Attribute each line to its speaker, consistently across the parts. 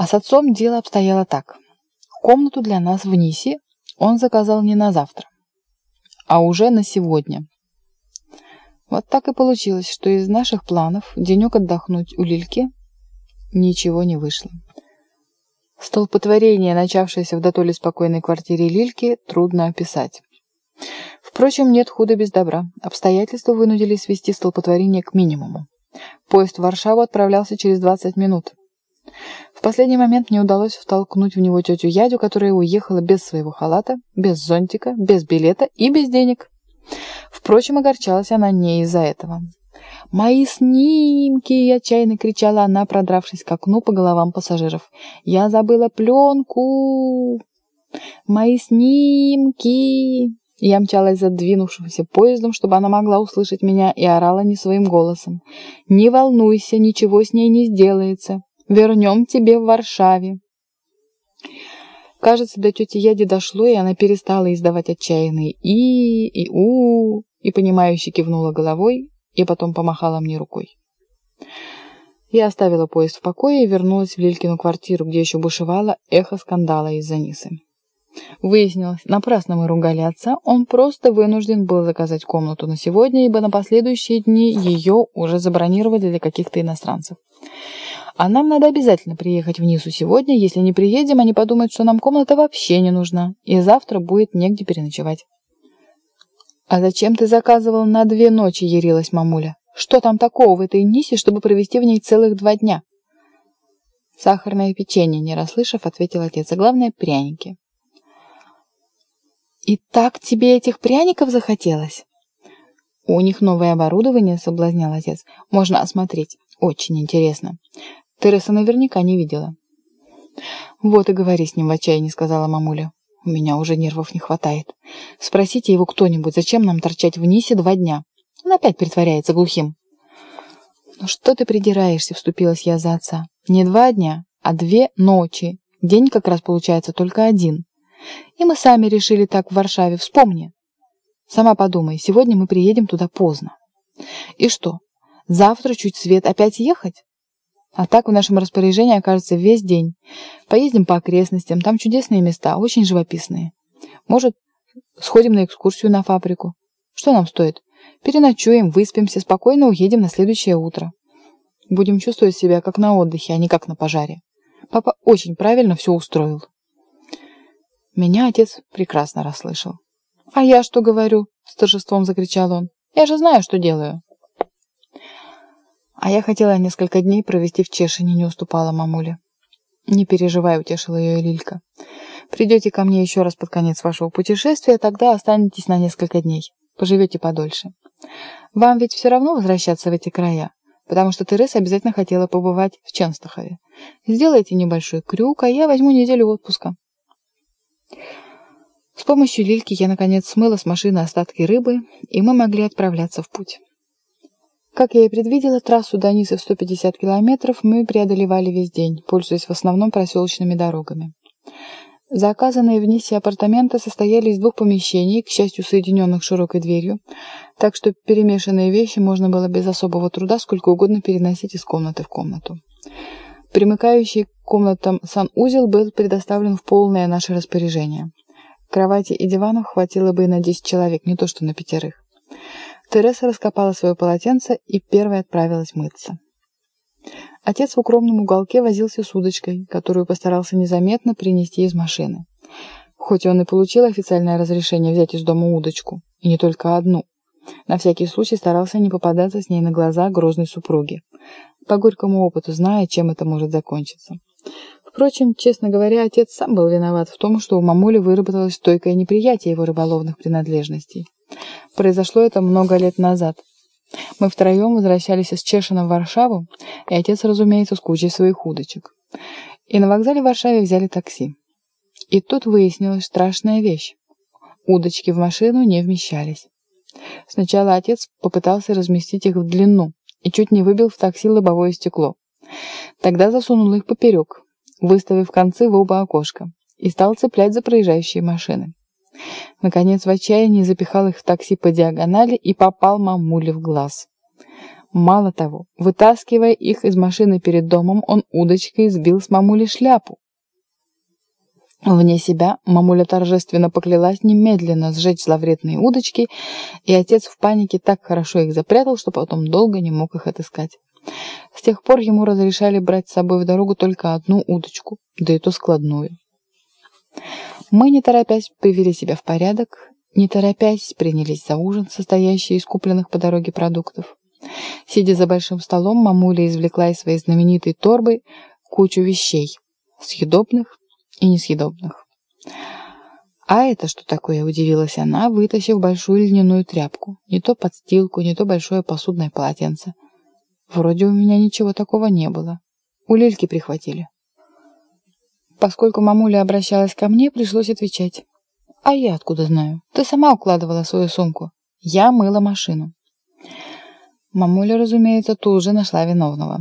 Speaker 1: А с отцом дело обстояло так. Комнату для нас в Нисе он заказал не на завтра, а уже на сегодня. Вот так и получилось, что из наших планов денек отдохнуть у Лильки ничего не вышло. Столпотворение, начавшееся в дотоле спокойной квартире Лильки, трудно описать. Впрочем, нет худа без добра. Обстоятельства вынудили свести столпотворение к минимуму. Поезд в Варшаву отправлялся через 20 минут. В последний момент мне удалось втолкнуть в него тетю Ядю, которая уехала без своего халата, без зонтика, без билета и без денег. Впрочем, огорчалась она не из-за этого. «Мои снимки!» — отчаянно кричала она, продравшись к окну по головам пассажиров. «Я забыла пленку! Мои снимки!» Я мчалась за двинувшимся поездом, чтобы она могла услышать меня, и орала не своим голосом. «Не волнуйся, ничего с ней не сделается. Вернем тебе в Варшаве». Кажется, до тети Яди дошло, и она перестала издавать отчаянные «и» и «у» и, понимающе кивнула головой, и потом помахала мне рукой. Я оставила поезд в покое и вернулась в Лилькину квартиру, где еще бушевало эхо скандала из-за Нисы. Выяснилось, напрасно мы ругали отца, он просто вынужден был заказать комнату на сегодня, ибо на последующие дни ее уже забронировали для каких-то иностранцев. А нам надо обязательно приехать в Нису сегодня, если не приедем, они подумают, что нам комната вообще не нужна, и завтра будет негде переночевать. «А зачем ты заказывал на две ночи?» — ярилась мамуля. «Что там такого в этой Нисе, чтобы провести в ней целых два дня?» «Сахарное печенье», — не расслышав, ответил отец. «А главное — пряники». «И так тебе этих пряников захотелось?» «У них новое оборудование», — соблазнял отец. «Можно осмотреть. Очень интересно. Тереса наверняка не видела». «Вот и говори с ним в отчаянии», — сказала мамуля. «У меня уже нервов не хватает. Спросите его кто-нибудь, зачем нам торчать в Нисе два дня? Он опять притворяется глухим». «Ну что ты придираешься?» — вступилась я за отца. «Не два дня, а две ночи. День как раз получается только один». И мы сами решили так в Варшаве, вспомни. Сама подумай, сегодня мы приедем туда поздно. И что, завтра чуть свет опять ехать? А так в нашем распоряжении окажется весь день. Поездим по окрестностям, там чудесные места, очень живописные. Может, сходим на экскурсию на фабрику. Что нам стоит? Переночуем, выспимся, спокойно уедем на следующее утро. Будем чувствовать себя как на отдыхе, а не как на пожаре. Папа очень правильно все устроил. Меня отец прекрасно расслышал. «А я что говорю?» — с торжеством закричал он. «Я же знаю, что делаю». А я хотела несколько дней провести в Чешине, не уступала мамуле. «Не переживай», — утешила ее Лилька. «Придете ко мне еще раз под конец вашего путешествия, тогда останетесь на несколько дней. Поживете подольше. Вам ведь все равно возвращаться в эти края, потому что Тереса обязательно хотела побывать в Ченстахове. Сделайте небольшой крюк, а я возьму неделю отпуска. С помощью лильки я, наконец, смыла с машины остатки рыбы, и мы могли отправляться в путь. Как я и предвидела, трассу до Нисы в 150 километров мы преодолевали весь день, пользуясь в основном проселочными дорогами. Заказанные в Нисе апартаменты состояли из двух помещений, к счастью, соединенных широкой дверью, так что перемешанные вещи можно было без особого труда сколько угодно переносить из комнаты в комнату. Примыкающий к комнатам санузел был предоставлен в полное наше распоряжение. Кровати и диванов хватило бы и на 10 человек, не то что на пятерых. Тереса раскопала свое полотенце и первой отправилась мыться. Отец в укромном уголке возился с удочкой, которую постарался незаметно принести из машины. Хоть он и получил официальное разрешение взять из дома удочку, и не только одну. На всякий случай старался не попадаться с ней на глаза грозной супруги по горькому опыту, зная, чем это может закончиться. Впрочем, честно говоря, отец сам был виноват в том, что у мамули выработалось стойкое неприятие его рыболовных принадлежностей. Произошло это много лет назад. Мы втроем возвращались из Чешина в Варшаву, и отец, разумеется, с кучей своих удочек. И на вокзале в Варшаве взяли такси. И тут выяснилась страшная вещь. Удочки в машину не вмещались. Сначала отец попытался разместить их в длину, и чуть не выбил в такси лобовое стекло. Тогда засунул их поперек, выставив концы в оба окошка, и стал цеплять за проезжающие машины. Наконец, в отчаянии запихал их в такси по диагонали и попал мамуле в глаз. Мало того, вытаскивая их из машины перед домом, он удочкой сбил с мамули шляпу. Вне себя мамуля торжественно поклялась немедленно сжечь зловредные удочки, и отец в панике так хорошо их запрятал, что потом долго не мог их отыскать. С тех пор ему разрешали брать с собой в дорогу только одну удочку, да и то складную. Мы, не торопясь, привели себя в порядок, не торопясь, принялись за ужин, состоящий из купленных по дороге продуктов. Сидя за большим столом, мамуля извлекла из своей знаменитой торбы кучу вещей, съедобных и несъедобных. «А это что такое?» – удивилась она, вытащив большую льняную тряпку. Не то подстилку, не то большое посудное полотенце. «Вроде у меня ничего такого не было. У Лильки прихватили». Поскольку мамуля обращалась ко мне, пришлось отвечать. «А я откуда знаю? Ты сама укладывала свою сумку. Я мыла машину». Мамуля, разумеется, тут же нашла виновного.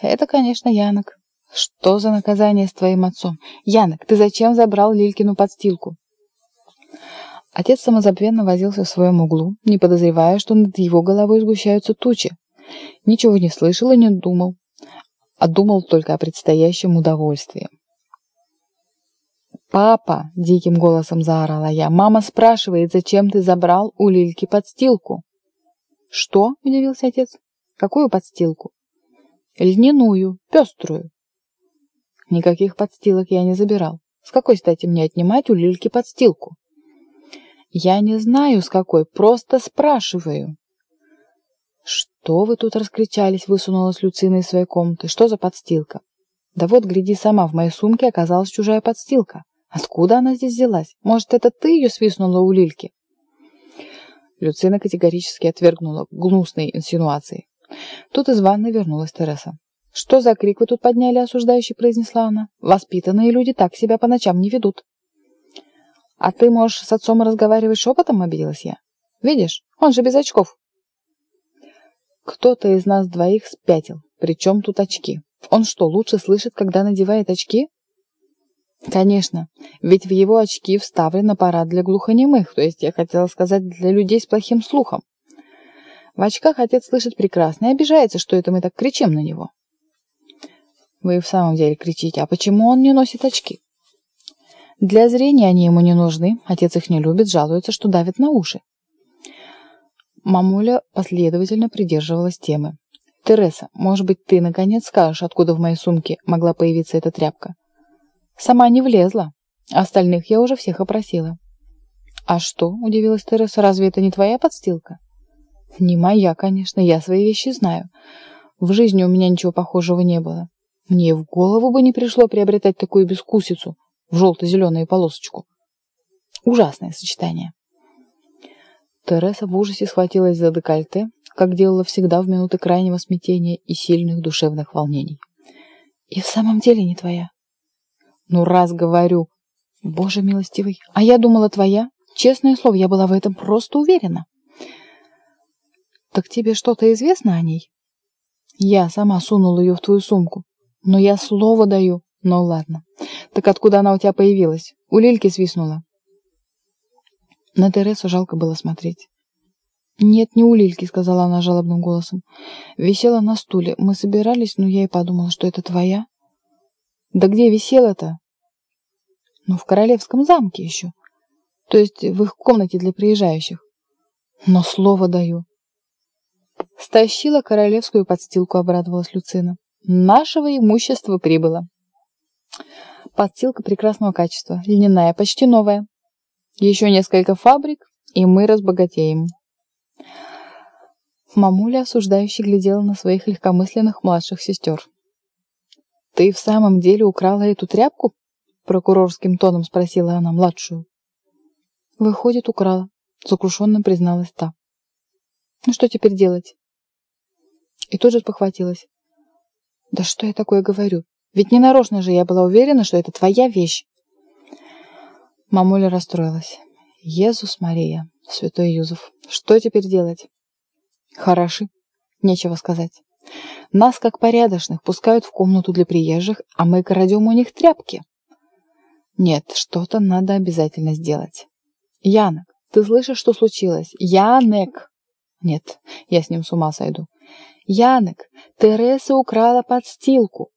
Speaker 1: «Это, конечно, Янок. Что за наказание с твоим отцом? Янок, ты зачем забрал Лилькину подстилку? Отец самозабвенно возился в своем углу, не подозревая, что над его головой сгущаются тучи. Ничего не слышал и не думал, а думал только о предстоящем удовольствии. «Папа!» — диким голосом заорала я. «Мама спрашивает, зачем ты забрал у Лильки подстилку?» «Что?» — удивился отец. «Какую подстилку?» «Льняную, пеструю». Никаких подстилок я не забирал. С какой стати мне отнимать у Лильки подстилку? Я не знаю, с какой, просто спрашиваю. Что вы тут раскричались, высунулась Люцина из своей комнаты. Что за подстилка? Да вот, гляди, сама в моей сумке оказалась чужая подстилка. Откуда она здесь взялась? Может, это ты ее свистнула у Лильки? Люцина категорически отвергнула гнусные инсинуации. Тут из ванной вернулась Тереса. «Что за крик вы тут подняли?» — осуждающе произнесла она. «Воспитанные люди так себя по ночам не ведут». «А ты можешь с отцом разговаривать шепотом?» — обиделась я. «Видишь, он же без очков». «Кто-то из нас двоих спятил. Причем тут очки? Он что, лучше слышит, когда надевает очки?» «Конечно, ведь в его очки вставлен аппарат для глухонемых, то есть я хотела сказать для людей с плохим слухом. В очках отец слышит прекрасно и обижается, что это мы так кричим на него. Вы в самом деле кричите, а почему он не носит очки? Для зрения они ему не нужны, отец их не любит, жалуется, что давит на уши. Мамуля последовательно придерживалась темы. «Тереса, может быть, ты наконец скажешь, откуда в моей сумке могла появиться эта тряпка?» «Сама не влезла. Остальных я уже всех опросила». «А что?» – удивилась Тереса. «Разве это не твоя подстилка?» «Не моя, конечно. Я свои вещи знаю. В жизни у меня ничего похожего не было. Мне в голову бы не пришло приобретать такую бескусицу в желто-зеленую полосочку. Ужасное сочетание. Тереса в ужасе схватилась за декольте, как делала всегда в минуты крайнего смятения и сильных душевных волнений. И в самом деле не твоя. Ну, раз говорю. Боже милостивый, а я думала твоя. Честное слово, я была в этом просто уверена. Так тебе что-то известно о ней? Я сама сунула ее в твою сумку. Но я слово даю. Ну ладно. Так откуда она у тебя появилась? У Лильки свистнула. На Тересу жалко было смотреть. «Нет, не у Лильки», — сказала она жалобным голосом. «Висела на стуле. Мы собирались, но я и подумала, что это твоя». «Да где висела-то?» «Ну, в Королевском замке еще. То есть в их комнате для приезжающих. Но слово даю». Стащила королевскую подстилку, обрадовалась Люцина. Нашего имущества прибыло. Подстилка прекрасного качества, льняная, почти новая. Еще несколько фабрик, и мы разбогатеем. Мамуля осуждающе глядела на своих легкомысленных младших сестер. «Ты в самом деле украла эту тряпку?» Прокурорским тоном спросила она младшую. «Выходит, украла», — сокрушенно призналась та. «Ну что теперь делать?» И тут же похватилась. Да что я такое говорю? Ведь не нарочно же я была уверена, что это твоя вещь. Мамуля расстроилась. Иисус Мария, святой Юзеф, что теперь делать? Хороши, нечего сказать. Нас, как порядочных, пускают в комнату для приезжих, а мы крадем у них тряпки. Нет, что-то надо обязательно сделать. Янок, ты слышишь, что случилось? Янек! Нет, я с ним с ума сойду. Янок, Тереса украла подстилку.